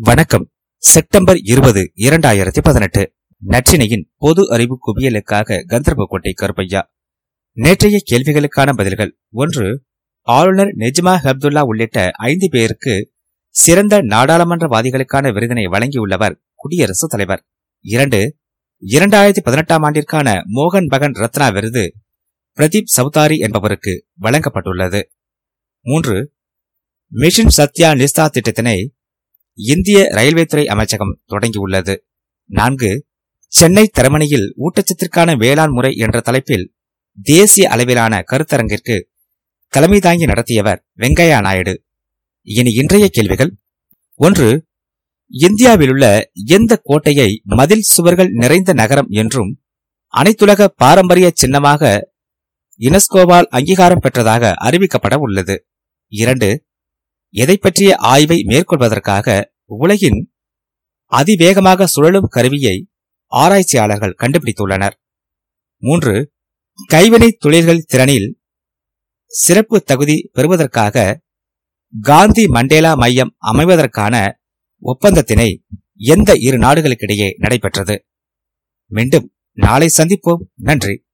வணக்கம். செப்டம்பர் இருபது இரண்டாயிரத்தி பதினெட்டு. நற்றினையின் பொது அறிவு குவியலுக்காக கந்தர்போட்டை கருப்பையா. நேற்றைய கேள்விகளுக்கான பதில்கள். ஒன்று ஆளுநர் நெஜ்மா ஹப்துல்லா உள்ளிட்ட ஐந்து பேருக்கு சிறந்த நாடாளுமன்றவாதிகளுக்கான விருதினை வழங்கியுள்ளவர் குடியரசுத் தலைவர். இரண்டு இரண்டாயிரத்தி பதினெட்டாம் ஆண்டிற்கான மோகன் பகன் ரத்னா விருது பிரதீப் சவுதாரி என்பவருக்கு வழங்கப்பட்டுள்ளது. மூன்று மிஷன் சத்யா நிஸ்தா திட்டத்தினை இந்திய ரயில்வே துறை அமைச்சகம் தொடங்கியுள்ளது நான்கு சென்னை தரமணியில் ஊட்டச்சத்திற்கான வேளாண் முறை என்ற தலைப்பில் தேசிய அளவிலான கருத்தரங்கிற்கு தலைமை தாங்கி நடத்தியவர் வெங்கையா நாயுடு. இனி இன்றைய கேள்விகள். ஒன்று இந்தியாவிலுள்ள எந்த கோட்டையை மதில் சுவர்கள் நிறைந்த நகரம் என்றும் அனைத்துலக பாரம்பரிய சின்னமாக யுனெஸ்கோவால் அங்கீகாரம் பெற்றதாக அறிவிக்கப்பட உள்ளது. இரண்டு எதை பற்றிய ஆய்வை மேற்கொள்வதற்காக உலகின் அதிவேகமாக சுழலும் கருவியை ஆராய்ச்சியாளர்கள் கண்டுபிடித்துள்ளனர். மூன்று கைவினை தொழில்கள் திறனில் சிறப்பு தகுதி பெறுவதற்காக காந்தி மண்டேலா மையம் அமைவதற்கான ஒப்பந்தத்தினை எந்த இரு நாடுகளுக்கிடையே நடைபெற்றது? மீண்டும் நாளை சந்திப்போம். நன்றி.